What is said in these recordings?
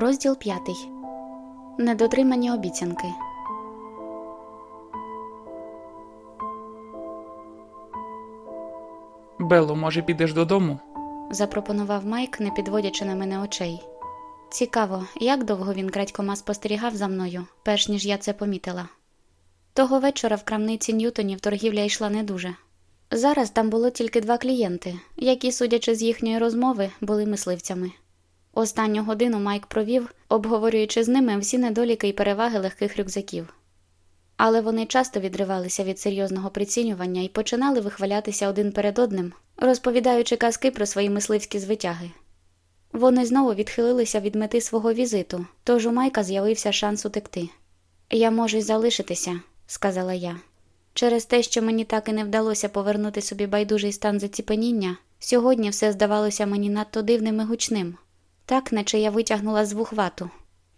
Розділ п'ятий. Недотримані обіцянки. Белло, може, підеш додому? запропонував Майк, не підводячи на мене очей. Цікаво, як довго він крадькома спостерігав за мною, перш ніж я це помітила. Того вечора в крамниці Ньютонів торгівля йшла не дуже. Зараз там було тільки два клієнти, які, судячи з їхньої розмови, були мисливцями. Останню годину Майк провів, обговорюючи з ними всі недоліки і переваги легких рюкзаків. Але вони часто відривалися від серйозного прицінювання і починали вихвалятися один перед одним, розповідаючи казки про свої мисливські звитяги. Вони знову відхилилися від мети свого візиту, тож у Майка з'явився шанс утекти. Я можу й залишитися, сказала я. Через те, що мені так і не вдалося повернути собі байдужий стан заціпеніння, сьогодні все здавалося мені надто дивним і гучним, так наче я витягнула з вух вату.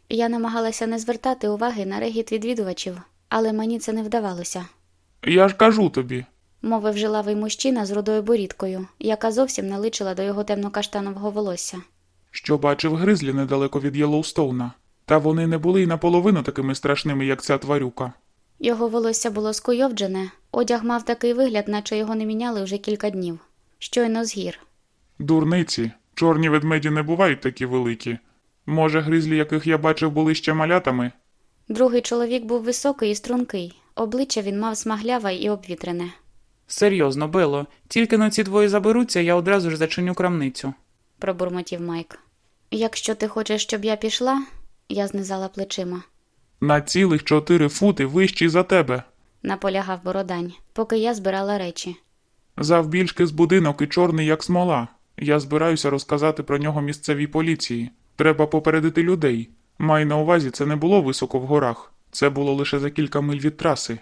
Я намагалася не звертати уваги на регіт відвідувачів, але мені це не вдавалося, Я ж кажу тобі. мовив жилавий мужчина з рудою борідкою, яка зовсім не личила до його темно-каштанового волосся. Що бачив гризлі недалеко від Єлоустоуна. Та вони не були й наполовину такими страшними, як ця тварюка. Його волосся було скуйовджене, одяг мав такий вигляд, наче його не міняли вже кілька днів. Щойно з гір. Дурниці, чорні ведмеді не бувають такі великі. Може, гризлі, яких я бачив, були ще малятами? Другий чоловік був високий і стрункий, обличчя він мав смагляве і обвітрене. Серйозно, Бело, тільки на ці двоє заберуться, я одразу ж зачиню крамницю. пробурмотів Майк. Якщо ти хочеш, щоб я пішла, я знизала плечима, На цілих чотири фути вищий за тебе. наполягав Бородань, поки я збирала речі. Завбільшки з будинок і чорний, як смола. Я збираюся розказати про нього місцевій поліції. Треба попередити людей. Май на увазі, це не було високо в горах. Це було лише за кілька миль від траси.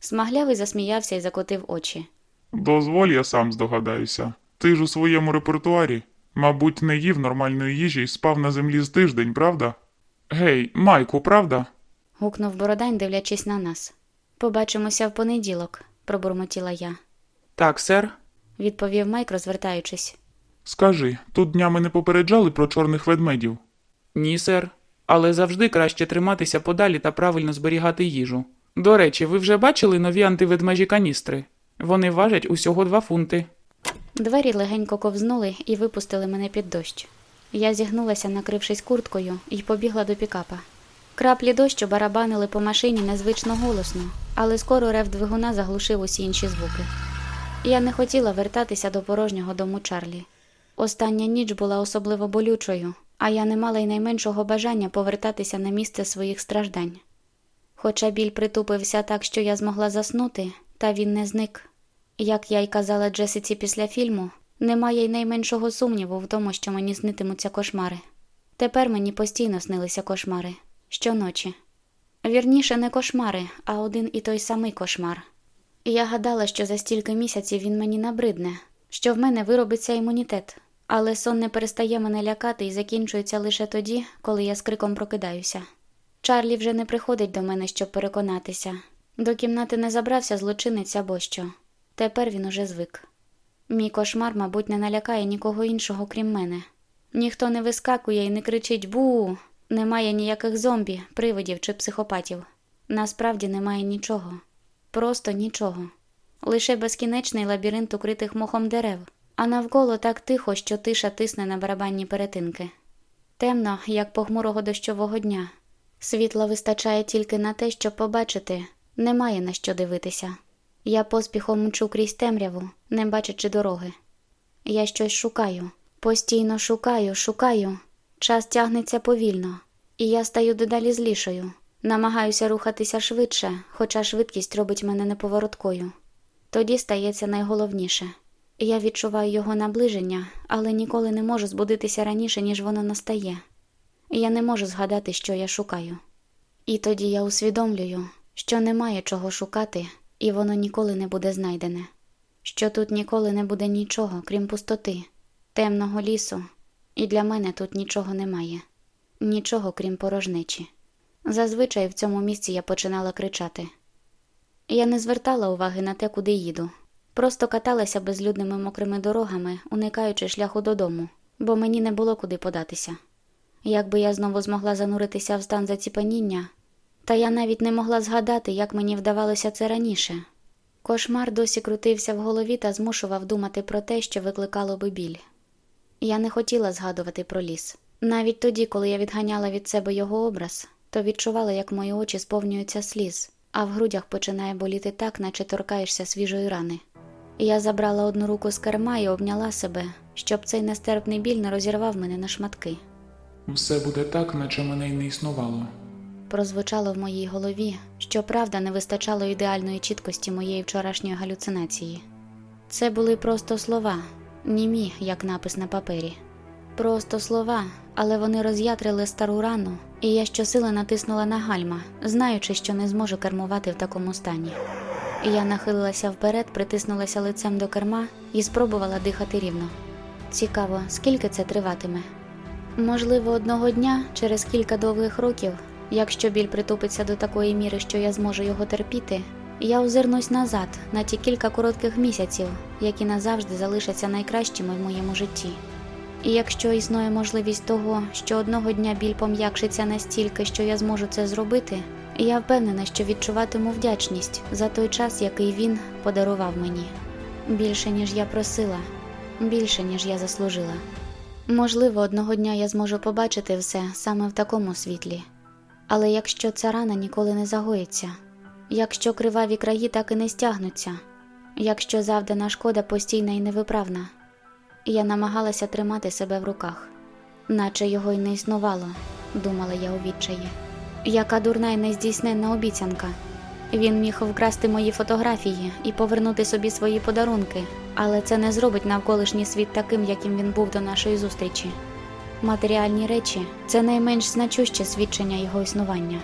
Смаглявий засміявся і закотив очі. Дозволь, я сам здогадаюся. Ти ж у своєму репертуарі. Мабуть, не їв нормальної їжі і спав на землі з тиждень, правда? Гей, Майку, правда? гукнув Бородань, дивлячись на нас. Побачимося в понеділок, пробурмотіла я, Так, сер? відповів Майк, розвертаючись. Скажи, тут днями не попереджали про чорних ведмедів? Ні, сер. Але завжди краще триматися подалі та правильно зберігати їжу. До речі, ви вже бачили нові антиведмежі каністри? Вони важать усього два фунти. Двері легенько ковзнули і випустили мене під дощ. Я зігнулася, накрившись курткою, і побігла до пікапа. Краплі дощу барабанили по машині незвично голосно, але скоро рев двигуна заглушив усі інші звуки. Я не хотіла вертатися до порожнього дому Чарлі. Остання ніч була особливо болючою, а я не мала й найменшого бажання повертатися на місце своїх страждань. Хоча біль притупився так, що я змогла заснути, та він не зник. Як я й казала Джесиці після фільму, немає й найменшого сумніву в тому, що мені снитимуться кошмари. Тепер мені постійно снилися кошмари щоночі. Вірніше, не кошмари, а один і той самий кошмар. Я гадала, що за стільки місяців він мені набридне, що в мене виробиться імунітет, але сон не перестає мене лякати і закінчується лише тоді, коли я з криком прокидаюся. Чарлі вже не приходить до мене, щоб переконатися. До кімнати не забрався злочинець або що. Тепер він уже звик. Мій кошмар, мабуть, не налякає нікого іншого, крім мене. Ніхто не вискакує і не кричить бу. Немає ніяких зомбі, привидів чи психопатів. Насправді немає нічого. Просто нічого. Лише безкінечний лабіринт укритих мохом дерев, а навколо так тихо, що тиша тисне на барабанні перетинки. Темно, як похмурого дощового дня. Світла вистачає тільки на те, щоб побачити, немає на що дивитися. Я поспіхом мчу крізь темряву, не бачачи дороги. Я щось шукаю, постійно шукаю, шукаю. Час тягнеться повільно, і я стаю дедалі злішою. Намагаюся рухатися швидше, хоча швидкість робить мене неповороткою. Тоді стається найголовніше. Я відчуваю його наближення, але ніколи не можу збудитися раніше, ніж воно настає. Я не можу згадати, що я шукаю. І тоді я усвідомлюю, що немає чого шукати, і воно ніколи не буде знайдене, що тут ніколи не буде нічого, крім пустоти, темного лісу, і для мене тут нічого немає, нічого крім порожнечі. Зазвичай в цьому місці я починала кричати. Я не звертала уваги на те, куди їду, просто каталася безлюдними мокрими дорогами, уникаючи шляху додому, бо мені не було куди податися. Якби я знову змогла зануритися в стан заціпаніння, та я навіть не могла згадати, як мені вдавалося це раніше. Кошмар досі крутився в голові та змушував думати про те, що викликало би біль. Я не хотіла згадувати про ліс. Навіть тоді, коли я відганяла від себе його образ, то відчувала, як мої очі сповнюються сліз, а в грудях починає боліти так, наче торкаєшся свіжої рани. Я забрала одну руку з керма і обняла себе, щоб цей нестерпний біль не розірвав мене на шматки. Все буде так, наче мене й не існувало. Прозвучало в моїй голові, що правда не вистачало ідеальної чіткості моєї вчорашньої галюцинації. Це були просто слова, німі, як напис на папері. Просто слова, але вони роз'ятрили стару рану, і я щосили натиснула на гальма, знаючи, що не зможу кермувати в такому стані. Я нахилилася вперед, притиснулася лицем до керма і спробувала дихати рівно. Цікаво, скільки це триватиме. Можливо, одного дня, через кілька довгих років, якщо біль притупиться до такої міри, що я зможу його терпіти, я озирнусь назад на ті кілька коротких місяців, які назавжди залишаться найкращими в моєму житті. І якщо існує можливість того, що одного дня біль пом'якшиться настільки, що я зможу це зробити, я впевнена, що відчуватиму вдячність за той час, який він подарував мені. Більше, ніж я просила, більше, ніж я заслужила. Можливо, одного дня я зможу побачити все саме в такому світлі. Але якщо ця рана ніколи не загоїться, якщо криваві краї так і не стягнуться, якщо завдана шкода постійна і невиправна, я намагалася тримати себе в руках, наче його й не існувало, думала я у відчаї. Яка дурна й нездійсненна обіцянка. Він міг вкрасти мої фотографії і повернути собі свої подарунки, але це не зробить навколишній світ таким, яким він був до нашої зустрічі. Матеріальні речі це найменш значуще свідчення його існування.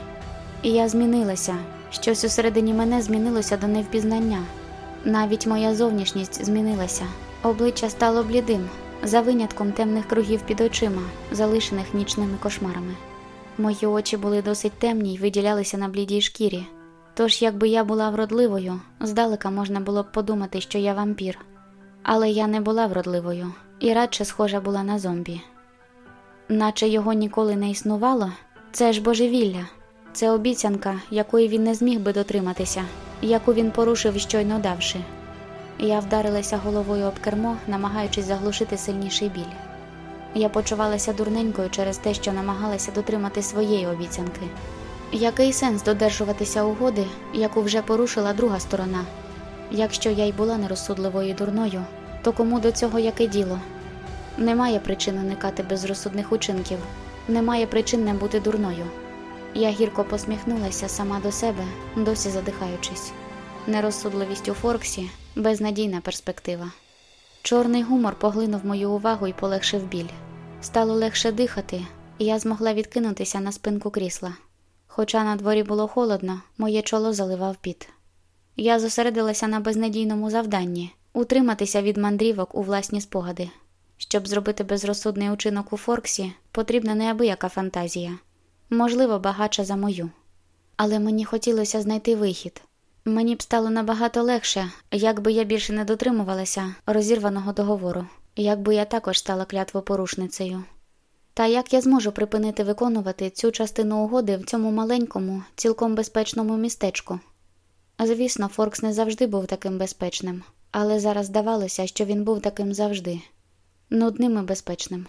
І я змінилася, щось усередині мене змінилося до невпізнання. Навіть моя зовнішність змінилася, обличчя стало блідим, за винятком темних кругів під очима, залишених нічними кошмарами. Мої очі були досить темні й виділялися на блідій шкірі. Тож, якби я була вродливою, здалека можна було б подумати, що я вампір. Але я не була вродливою і радше схожа була на зомбі. Наче його ніколи не існувало, це ж божевілля, це обіцянка, якої він не зміг би дотриматися, яку він порушив щойно давши. Я вдарилася головою об кермо, намагаючись заглушити сильніший біль. Я почувалася дурненькою через те, що намагалася дотримати своєї обіцянки. Який сенс додержуватися угоди, яку вже порушила друга сторона? Якщо я й була нерозсудливою і дурною, то кому до цього яке діло? Немає причин уникати безрозсудних учинків, немає причин не бути дурною. Я гірко посміхнулася сама до себе, досі задихаючись. Нерозсудливість у Форксі безнадійна перспектива. Чорний гумор поглинув мою увагу і полегшив біль. Стало легше дихати, і я змогла відкинутися на спинку крісла. Хоча на дворі було холодно, моє чоло заливав піт. Я зосередилася на безнадійному завданні утриматися від мандрівок у власні спогади. Щоб зробити безрозсудний учинок у Форксі, потрібна неабияка фантазія, можливо, багатша за мою. Але мені хотілося знайти вихід. Мені б стало набагато легше, якби я більше не дотримувалася розірваного договору, якби я також стала клятвопорушницею. Та як я зможу припинити виконувати цю частину угоди в цьому маленькому, цілком безпечному містечку? Звісно, Форкс не завжди був таким безпечним, але зараз здавалося, що він був таким завжди нудним і безпечним.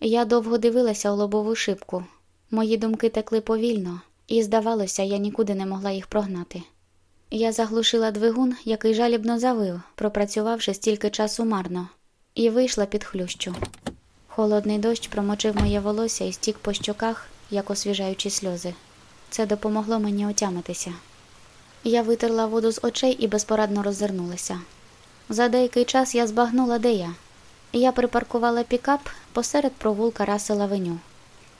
Я довго дивилася у лобову шибку. Мої думки текли повільно, і, здавалося, я нікуди не могла їх прогнати. Я заглушила двигун, який жалібно завив, пропрацювавши стільки часу марно, і вийшла під хлющу. Холодний дощ промочив моє волосся і стік по щоках, як освіжаючі сльози. Це допомогло мені отямитися. Я витерла воду з очей і безпорадно роззирнулася. За деякий час я збагнула, де я. Я припаркувала пікап посеред провулка Расела Веню.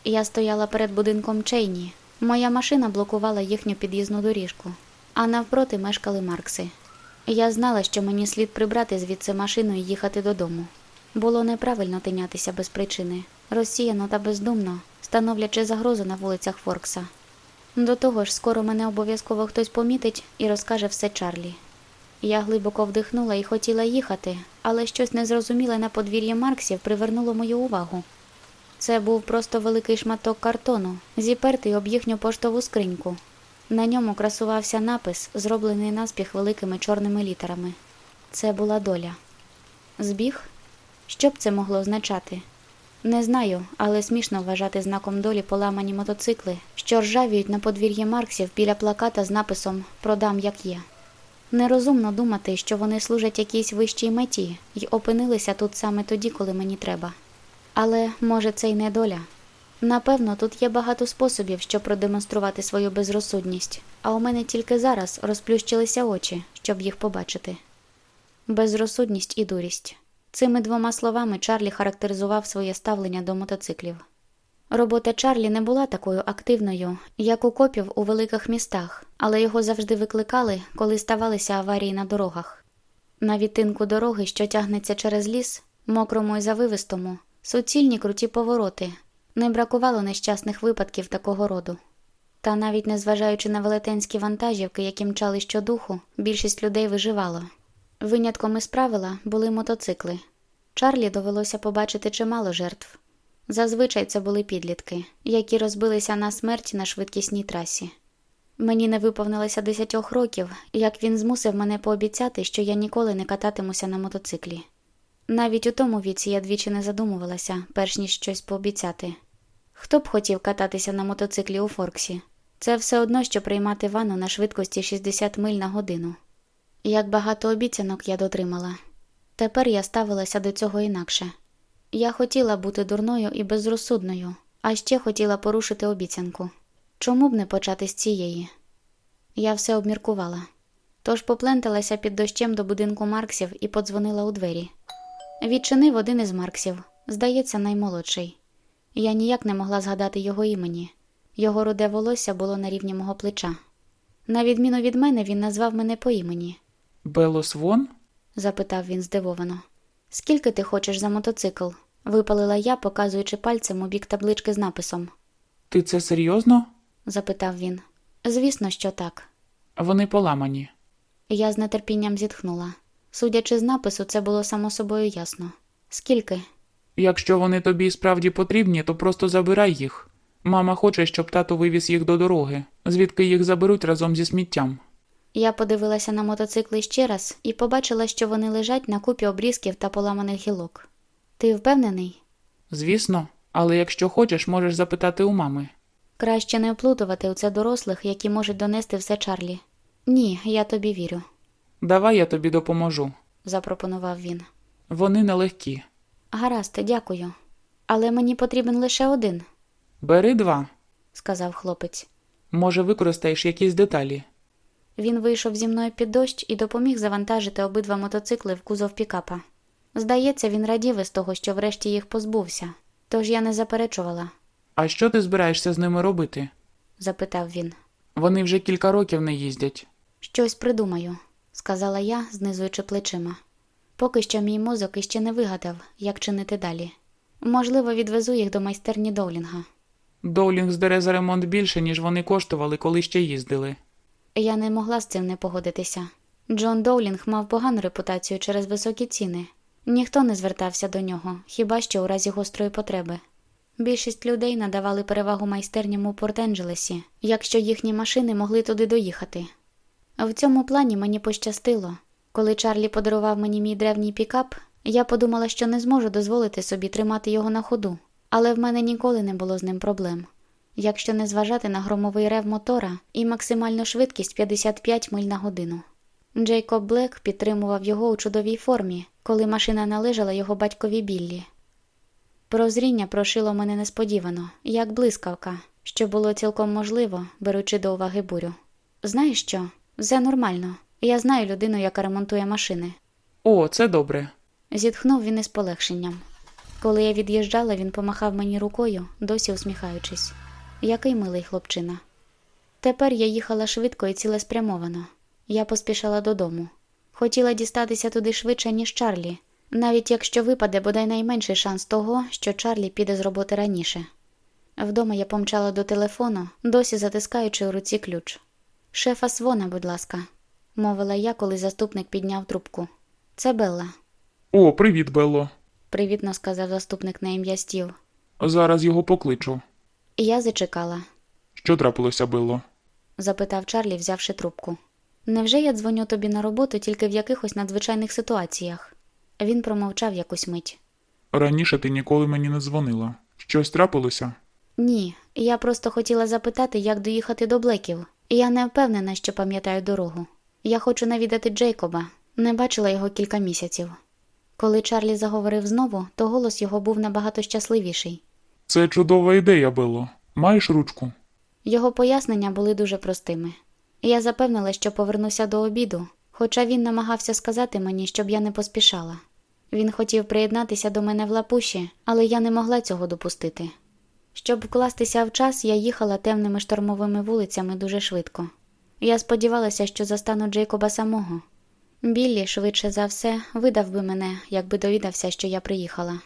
Я стояла перед будинком Чейні. Моя машина блокувала їхню під'їзну доріжку, а навпроти мешкали Маркси. Я знала, що мені слід прибрати звідси машину і їхати додому. Було неправильно тинятися без причини, розсіяно та бездумно, становлячи загрозу на вулицях Форкса. До того ж, скоро мене обов'язково хтось помітить і розкаже все Чарлі. Я глибоко вдихнула і хотіла їхати, але щось незрозуміле на подвір'ї Марксів привернуло мою увагу. Це був просто великий шматок картону, зіпертий об їхню поштову скриньку. На ньому красувався напис, зроблений наспіх великими чорними літерами. Це була доля. Збіг? Що б це могло означати? Не знаю, але смішно вважати знаком долі поламані мотоцикли, що ржавіють на подвір'ї Марксів біля плаката з написом Продам як є. Нерозумно думати, що вони служать якійсь вищій меті і опинилися тут саме тоді, коли мені треба. Але може це й не доля. Напевно, тут є багато способів, щоб продемонструвати свою безрозсудність, а у мене тільки зараз розплющилися очі, щоб їх побачити. Безрозсудність і дурість. Цими двома словами Чарлі характеризував своє ставлення до мотоциклів. Робота Чарлі не була такою активною, як у копів у великих містах, але його завжди викликали, коли ставалися аварії на дорогах. На відтинку дороги, що тягнеться через ліс, мокрому і завивистому, суцільні круті повороти. Не бракувало нещасних випадків такого роду. Та навіть незважаючи на велетенські вантажівки, які мчали щодуху, більшість людей виживало. Винятком із правила були мотоцикли. Чарлі довелося побачити чимало жертв. Зазвичай це були підлітки, які розбилися на смерть на швидкісній трасі. Мені не виповнилося десятьох років, як він змусив мене пообіцяти, що я ніколи не кататимуся на мотоциклі. Навіть у тому віці я двічі не задумувалася, перш ніж щось пообіцяти. Хто б хотів кататися на мотоциклі у Форксі? Це все одно, що приймати ванну на швидкості 60 миль на годину. Як багато обіцянок я дотримала. Тепер я ставилася до цього інакше. Я хотіла бути дурною і безрозсудною, а ще хотіла порушити обіцянку. Чому б не почати з цієї? Я все обміркувала. Тож попленталася під дощем до будинку Марксів і подзвонила у двері. Відчинив один із Марксів, здається, наймолодший. Я ніяк не могла згадати його імені. Його руде волосся було на рівні мого плеча. На відміну від мене, він назвав мене по імені, Белос Вон? запитав він здивовано. Скільки ти хочеш за мотоцикл? випалила я, показуючи пальцем у бік таблички з написом. Ти це серйозно? запитав він. Звісно, що так. Вони поламані. Я з нетерпінням зітхнула. Судячи з напису, це було само собою ясно. Скільки? Якщо вони тобі справді потрібні, то просто забирай їх. Мама хоче, щоб тато вивіз їх до дороги, звідки їх заберуть разом зі сміттям. Я подивилася на мотоцикли ще раз і побачила, що вони лежать на купі обрізків та поламаних гілок. Ти впевнений? Звісно, але якщо хочеш, можеш запитати у мами. Краще не вплутувати у це дорослих, які можуть донести все Чарлі. Ні, я тобі вірю, Давай я тобі допоможу. запропонував він. Вони нелегкі. Гаразд, дякую. Але мені потрібен лише один, Бери два. сказав хлопець. Може, використаєш якісь деталі. Він вийшов зі мною під дощ і допоміг завантажити обидва мотоцикли в кузов пікапа. Здається, він радів із того, що врешті їх позбувся, тож я не заперечувала, А що ти збираєшся з ними робити? запитав він. Вони вже кілька років не їздять. Щось придумаю, сказала я, знизуючи плечима. Поки що мій мозок іще не вигадав, як чинити далі. Можливо, відвезу їх до майстерні Доулінга. Доулінг здере за ремонт більше, ніж вони коштували, коли ще їздили. Я не могла з цим не погодитися. Джон Доулінг мав погану репутацію через високі ціни. Ніхто не звертався до нього, хіба що у разі гострої потреби. Більшість людей надавали перевагу майстерням у Порт-Енджелесі, якщо їхні машини могли туди доїхати. В цьому плані мені пощастило. Коли Чарлі подарував мені мій древній пікап, я подумала, що не зможу дозволити собі тримати його на ходу, але в мене ніколи не було з ним проблем. Якщо не зважати на громовий рев мотора і максимальну швидкість 55 миль на годину. Джейкоб Блек підтримував його у чудовій формі, коли машина належала його батькові Біллі. Прозріння прошило мене несподівано, як блискавка, що було цілком можливо, беручи до уваги бурю. Знаєш що? Все нормально. Я знаю людину, яка ремонтує машини. О, це добре. Зітхнув він із полегшенням. Коли я від'їжджала, він помахав мені рукою, досі усміхаючись. Який милий хлопчина. Тепер я їхала швидко і цілеспрямовано. Я поспішала додому. Хотіла дістатися туди швидше, ніж Чарлі, навіть якщо випаде бодай найменший шанс того, що Чарлі піде з роботи раніше. Вдома я помчала до телефону, досі затискаючи у руці ключ. Шефа Свона, будь ласка, мовила я, коли заступник підняв трубку. Це Белла. О, привіт, Белло. Привітно сказав заступник на ім'я Стів. Зараз його покличу. Я зачекала, Що трапилося, Белло? запитав Чарлі, взявши трубку. Невже я дзвоню тобі на роботу тільки в якихось надзвичайних ситуаціях? Він промовчав якусь мить. Раніше ти ніколи мені не дзвонила. Щось трапилося? Ні, я просто хотіла запитати, як доїхати до Блеків. Я не впевнена, що пам'ятаю дорогу. Я хочу навідати Джейкоба, не бачила його кілька місяців. Коли Чарлі заговорив знову, то голос його був набагато щасливіший. Це чудова ідея, Белло. Маєш ручку? Його пояснення були дуже простими. Я запевнила, що повернуся до обіду, хоча він намагався сказати мені, щоб я не поспішала. Він хотів приєднатися до мене в лапуші, але я не могла цього допустити. Щоб вкластися в час, я їхала темними штормовими вулицями дуже швидко. Я сподівалася, що застану Джейкоба самого. Біллі, швидше за все, видав би мене, якби довідався, що я приїхала.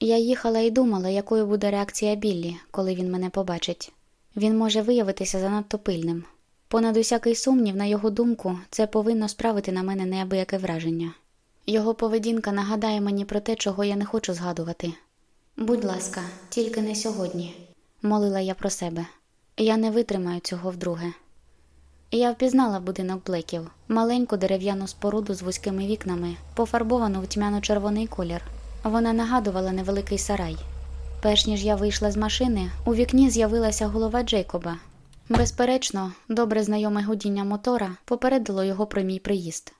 Я їхала і думала, якою буде реакція Біллі, коли він мене побачить. Він може виявитися занадто пильним. Понад усякий сумнів, на його думку, це повинно справити на мене неабияке враження. Його поведінка нагадає мені про те, чого я не хочу згадувати. Будь ласка, тільки не сьогодні, молила я про себе. Я не витримаю цього вдруге. Я впізнала будинок Блеків, маленьку дерев'яну споруду з вузькими вікнами, пофарбовану в тьмяно-червоний колір. Вона нагадувала невеликий сарай. Перш ніж я вийшла з машини, у вікні з'явилася голова Джейкоба. Безперечно, добре знайоме гудіння мотора попередило його про мій приїзд.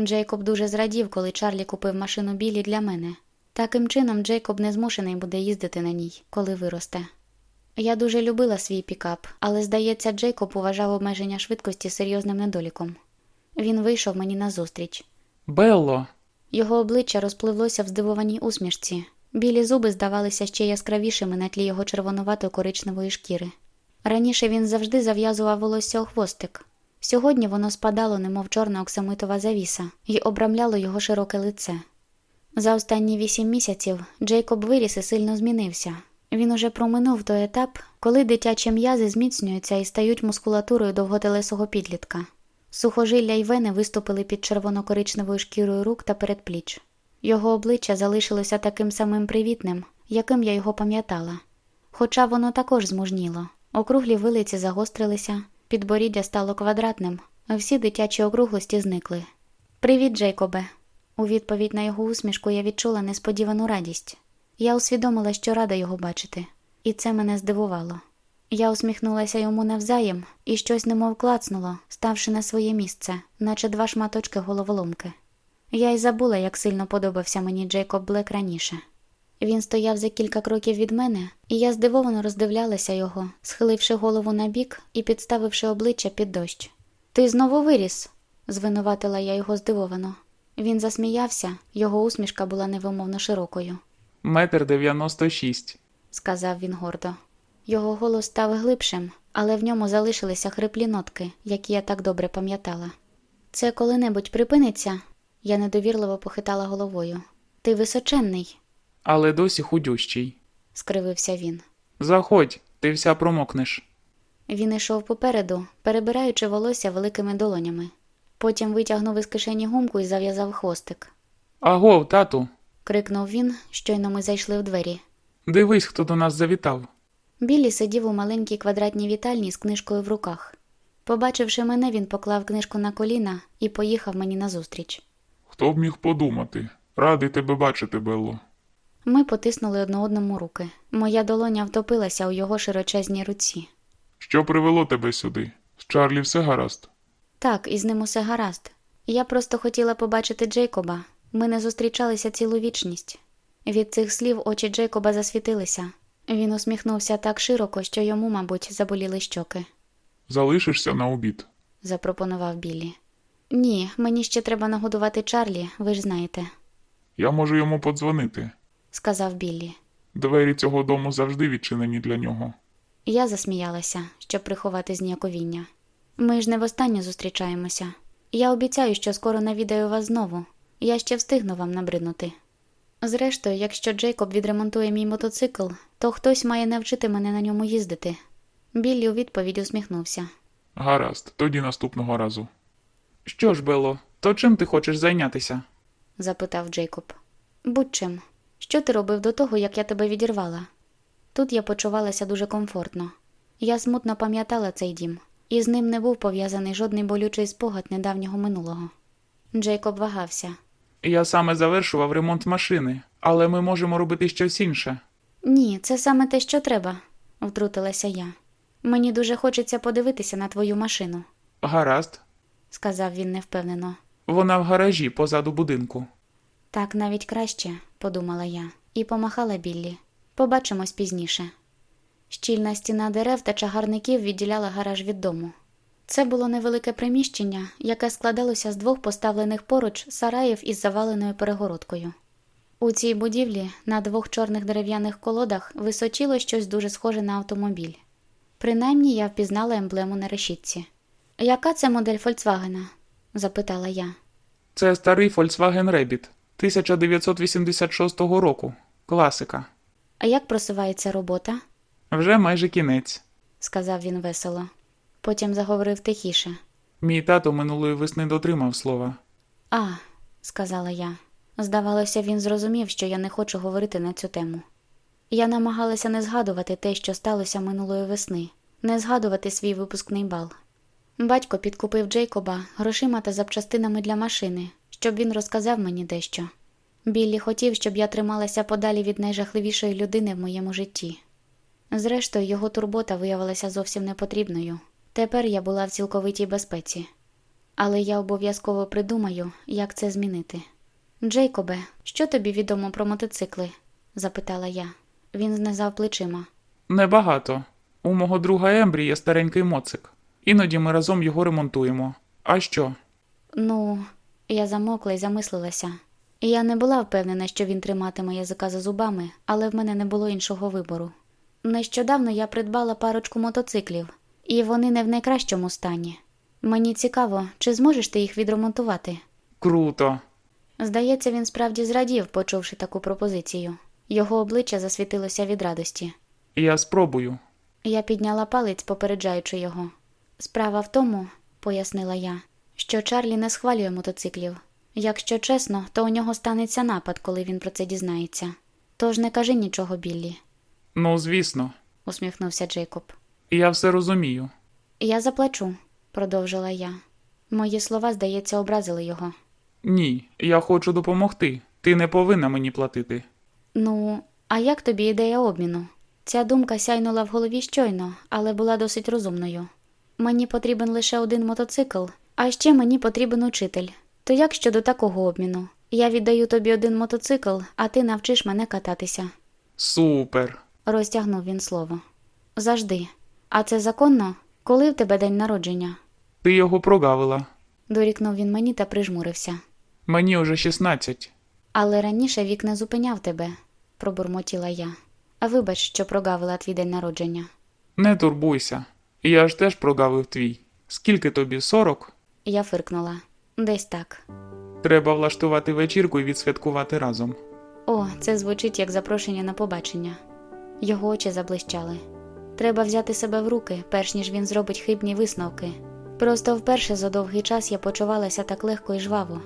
Джейкоб дуже зрадів, коли Чарлі купив машину білі для мене. Таким чином, Джейкоб не змушений буде їздити на ній, коли виросте. Я дуже любила свій пікап, але, здається, Джейкоб уважав обмеження швидкості серйозним недоліком. Він вийшов мені назустріч. Белло. Його обличчя розпливлося в здивованій усмішці. Білі зуби здавалися ще яскравішими на тлі його червонувато-коричневої шкіри. Раніше він завжди зав'язував волосся у хвостик. Сьогодні воно спадало, немов чорна оксамитова завіса, і обрамляло його широке лице. За останні вісім місяців Джейкоб виріс і сильно змінився. Він уже проминув той етап, коли дитячі м'язи зміцнюються і стають мускулатурою довготелесого підлітка. Сухожилля й вени виступили під червоно-коричневою шкірою рук та передпліч. Його обличчя залишилося таким самим привітним, яким я його пам'ятала. Хоча воно також змужніло. Округлі вилиці загострилися, підборіддя стало квадратним, всі дитячі округлості зникли. Привіт, Джейкобе. У відповідь на його усмішку я відчула несподівану радість. Я усвідомила, що рада його бачити, і це мене здивувало. Я усміхнулася йому навзаєм, і щось немов клацнуло, ставши на своє місце, наче два шматочки головоломки. Я й забула, як сильно подобався мені Джейкоб Блек раніше. Він стояв за кілька кроків від мене, і я здивовано роздивлялася його, схиливши голову на бік і підставивши обличчя під дощ. Ти знову виріс, звинуватила я його здивовано. Він засміявся, його усмішка була невимовно широкою, Метр дев'яносто шість. сказав він гордо. Його голос став глибшим, але в ньому залишилися хриплі нотки, які я так добре пам'ятала. Це коли-небудь припиниться? Я недовірливо похитала головою. Ти височенний, Але досі худющий. скривився він. Заходь, ти вся промокнеш. Він йшов попереду, перебираючи волосся великими долонями. Потім витягнув із кишені гумку і зав'язав хвостик. Агов, тату, Крикнув він, щойно ми зайшли в двері. дивись, хто до нас завітав. Біллі сидів у маленькій квадратній вітальні з книжкою в руках. Побачивши мене, він поклав книжку на коліна і поїхав мені назустріч. Хто б міг подумати? Радий тебе бачити, Белло. Ми потиснули одне одному руки. Моя долоня втопилася у його широчезній руці. Що привело тебе сюди? З Чарлі все гаразд. Так, із ним усе гаразд. Я просто хотіла побачити Джейкоба. Ми не зустрічалися цілу вічність. Від цих слів очі Джейкоба засвітилися. Він усміхнувся так широко, що йому, мабуть, заболіли щоки, Залишишся на обід. запропонував Біллі. Ні, мені ще треба нагодувати Чарлі, ви ж знаєте, Я можу йому подзвонити. сказав Біллі. Двері цього дому завжди відчинені для нього. Я засміялася, щоб приховати зніяковіння. Ми ж не востаннє зустрічаємося. Я обіцяю, що скоро навідаю вас знову. Я ще встигну вам набриднути. Зрештою, якщо Джейкоб відремонтує мій мотоцикл, то хтось має навчити мене на ньому їздити. Біллі у відповідь усміхнувся. Гаразд, тоді наступного разу. Що ж, Белло, то чим ти хочеш зайнятися? запитав Джейкоб. Будь-чим. Що ти робив до того, як я тебе відірвала? Тут я почувалася дуже комфортно. Я смутно пам'ятала цей дім, і з ним не був пов'язаний жодний болючий спогад недавнього минулого. Джейкоб вагався. Я саме завершував ремонт машини, але ми можемо робити щось інше. Ні, це саме те, що треба, втрутилася я. Мені дуже хочеться подивитися на твою машину, Гаразд. сказав він невпевнено. Вона в гаражі позаду будинку. Так навіть краще, подумала я, і помахала Біллі. Побачимось пізніше. Щільна стіна дерев та чагарників відділяла гараж від дому. Це було невелике приміщення, яке складалося з двох поставлених поруч сараїв із заваленою перегородкою. У цій будівлі на двох чорних дерев'яних колодах височило щось дуже схоже на автомобіль. Принаймні я впізнала емблему на решітці. Яка це модель Фольксвагена? запитала я. Це старий Volkswagen Rabbit 1986 року. Класика. А як просувається робота? Вже майже кінець. сказав він весело. Потім заговорив тихіше. Мій тато минулої весни дотримав слова. А, сказала я. Здавалося, він зрозумів, що я не хочу говорити на цю тему. Я намагалася не згадувати те, що сталося минулої весни, не згадувати свій випускний бал. Батько підкупив Джейкоба грошима та запчастинами для машини, щоб він розказав мені дещо. Біллі хотів, щоб я трималася подалі від найжахливішої людини в моєму житті. Зрештою, його турбота виявилася зовсім непотрібною. Тепер я була в цілковитій безпеці. Але я обов'язково придумаю, як це змінити. Джейкобе, що тобі відомо про мотоцикли? запитала я. Він знизав плечима. Небагато. У мого друга Ембрі є старенький моцик. Іноді ми разом його ремонтуємо. А що? Ну, я замокла і замислилася. Я не була впевнена, що він триматиме язика за зубами, але в мене не було іншого вибору. Нещодавно я придбала парочку мотоциклів, і вони не в найкращому стані. Мені цікаво, чи зможеш ти їх відремонтувати? Круто. Здається, він справді зрадів, почувши таку пропозицію. Його обличчя засвітилося від радості. Я спробую. Я підняла палець, попереджаючи його. Справа в тому, пояснила я, що Чарлі не схвалює мотоциклів. Якщо чесно, то у нього станеться напад, коли він про це дізнається. Тож не кажи нічого, Біллі, Ну, звісно. усміхнувся Джейкоб. Я все розумію. Я заплачу, продовжила я. Мої слова, здається, образили його. Ні, я хочу допомогти. Ти не повинна мені платити. Ну, а як тобі ідея обміну? Ця думка сяйнула в голові щойно, але була досить розумною. Мені потрібен лише один мотоцикл, а ще мені потрібен учитель. То як щодо такого обміну? Я віддаю тобі один мотоцикл, а ти навчиш мене кататися. Супер. Розтягнув він слово. Завжди. А це законно? Коли в тебе день народження? Ти його прогавила. Дорікнув він мені та прижмурився. Мені уже 16. Але раніше вік не зупиняв тебе, пробурмотіла я. А вибач, що прогавила твій день народження. Не турбуйся. Я ж теж прогавив твій. Скільки тобі? 40? Я фиркнула. Десь так. Треба влаштувати вечірку і відсвяткувати разом. О, це звучить як запрошення на побачення. Його очі заблищали. Треба взяти себе в руки, перш ніж він зробить хибні висновки. Просто вперше за довгий час я почувалася так легко і жваво.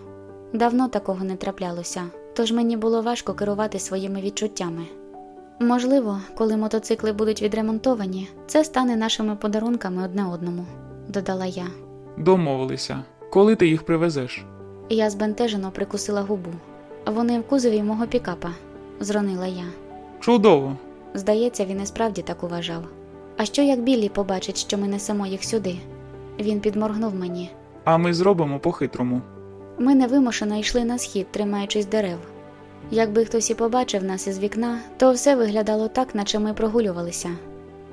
Давно такого не траплялося, тож мені було важко керувати своїми відчуттями. Можливо, коли мотоцикли будуть відремонтовані, це стане нашими подарунками одне одному, додала я. Домовилися. Коли ти їх привезеш? Я збентежено прикусила губу. Вони в кузові мого пікапа, зронила я. Чудово. Здається, він і справді так уважав. А що як Біллі побачить, що ми несемо їх сюди? Він підморгнув мені. А ми зробимо по-хитрому. Ми невимушено йшли на схід, тримаючись дерев. Якби хтось і побачив нас із вікна, то все виглядало так, наче ми прогулювалися.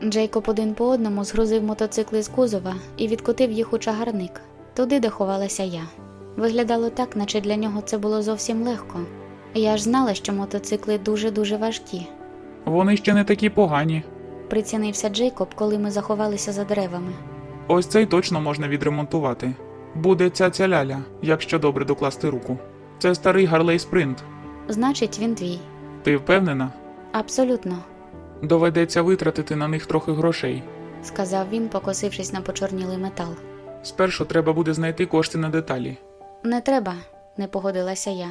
Джейкоб один по одному згрузив мотоцикли з кузова і відкотив їх у чагарник, туди, де ховалася я. Виглядало так, наче для нього це було зовсім легко. Я ж знала, що мотоцикли дуже-дуже важкі. Вони ще не такі погані. Прицінився Джейкоб, коли ми заховалися за деревами. Ось цей точно можна відремонтувати. Буде ця ця ляля, якщо добре докласти руку. Це старий Гарлей Спринт. Значить, він твій. Ти впевнена? Абсолютно, Доведеться витратити на них трохи грошей. сказав він, покосившись на почорнілий метал. Спершу треба буде знайти кошти на деталі. Не треба, не погодилася я.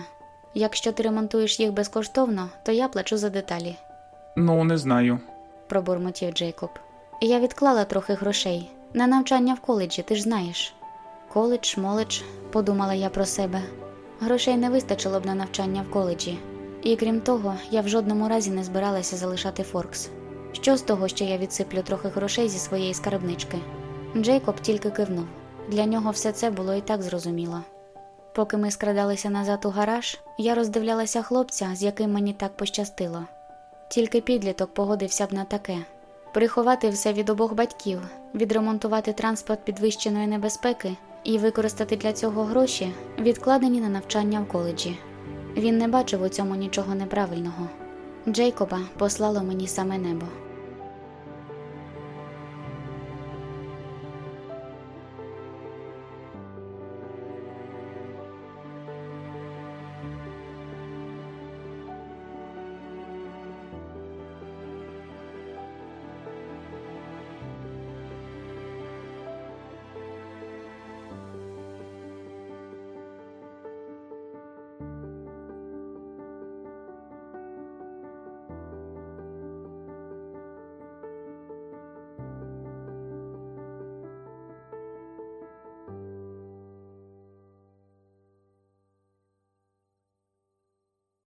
Якщо ти ремонтуєш їх безкоштовно, то я плачу за деталі. Ну, не знаю. Пробурмотів Джейкоб. Я відклала трохи грошей на навчання в коледжі, ти ж знаєш. Коледж, моледж, подумала я про себе. Грошей не вистачило б на навчання в коледжі. І крім того, я в жодному разі не збиралася залишати Форкс. Що з того, що я відсиплю трохи грошей зі своєї скарбнички? Джейкоб тільки кивнув. Для нього все це було і так зрозуміло. Поки ми скрадалися назад у гараж, я роздивлялася хлопця, з яким мені так пощастило. Тільки підліток погодився б на таке приховати все від обох батьків, відремонтувати транспорт підвищеної небезпеки і використати для цього гроші, відкладені на навчання в коледжі. Він не бачив у цьому нічого неправильного. Джейкоба послало мені саме небо.